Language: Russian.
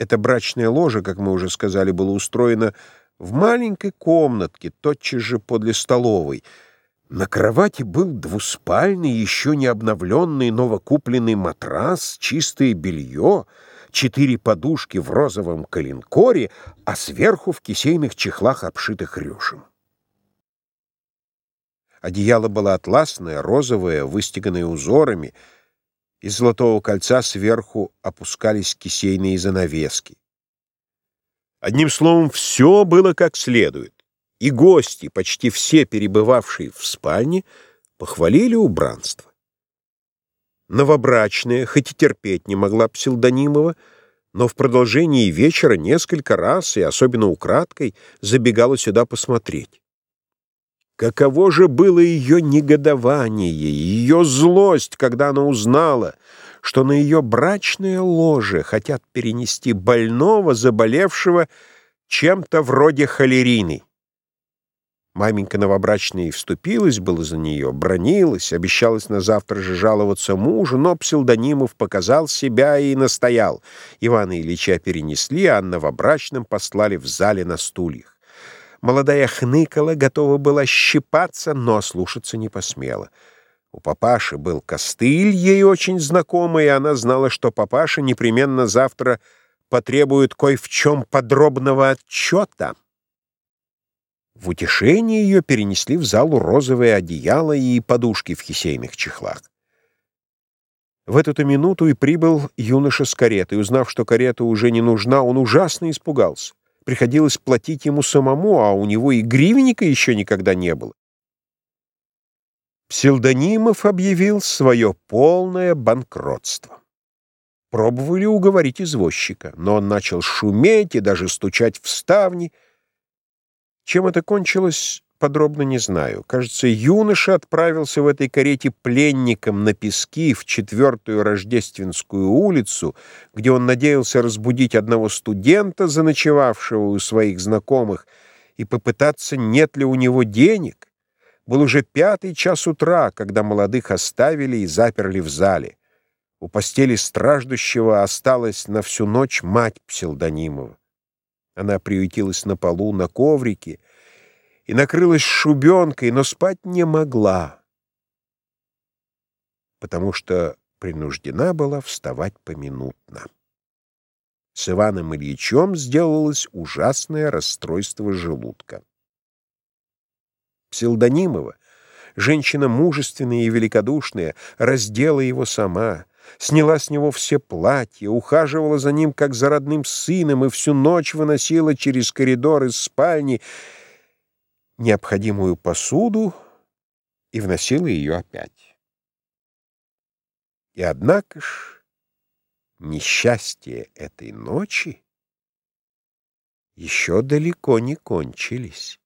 Это брачное ложе, как мы уже сказали, было устроено в маленькой комнатке, тотчас же подле столовой. На кровати был двуспальный, еще не обновленный, новокупленный матрас, чистое белье, четыре подушки в розовом коленкоре, а сверху в кисейных чехлах, обшитых рюшем. Одеяло было атласное, розовое, выстеганное узорами. Из золотого кольца сверху опускались кисейные занавески. Одним словом, все было как следует. И гости, почти все перебывавшие в спальне, похвалили убранство. Новобрачная, хоть и терпеть не могла Псилдонимова, но в продолжении вечера несколько раз, и особенно украдкой, забегала сюда посмотреть. Каково же было ее негодование, ее злость, когда она узнала, что на ее брачное ложе хотят перенести больного, заболевшего чем-то вроде холерины. Маменька новобрачная вступилась было за нее, бронилась, обещалась на завтра же жаловаться мужу, но псевдонимов показал себя и настоял. Ивана Ильича перенесли, а новобрачным послали в зале на стульях. Молодая хныкала, готова была щипаться, но слушаться не посмела. У папаши был костыль, ей очень знакомый, и она знала, что папаша непременно завтра потребует кое в чем подробного отчета. В утешение ее перенесли в залу розовые одеяла и подушки в хисейных чехлах. В эту минуту и прибыл юноша с каретой. Узнав, что карета уже не нужна, он ужасно испугался. Приходилось платить ему самому, а у него и гривенника еще никогда не было. Псилдонимов объявил свое полное банкротство. Пробовали уговорить извозчика, но он начал шуметь и даже стучать в ставни. Чем это кончилось, подробно не знаю. Кажется, юноша отправился в этой карете пленником на пески в четвертую Рождественскую улицу, где он надеялся разбудить одного студента, заночевавшего у своих знакомых, и попытаться, нет ли у него денег. Был уже пятый час утра, когда молодых оставили и заперли в зале. У постели страждущего осталась на всю ночь мать Псилдонимова. Она приютилась на полу, на коврике, и накрылась шубенкой, но спать не могла, потому что принуждена была вставать поминутно. С Иваном Ильичем сделалось ужасное расстройство желудка. Псилдонимова, женщина мужественная и великодушная, раздела его сама, сняла с него все платья, ухаживала за ним, как за родным сыном, и всю ночь выносила через коридор из спальни, необходимую посуду и вносила ее опять. И однако ж несчастье этой ночи еще далеко не кончились.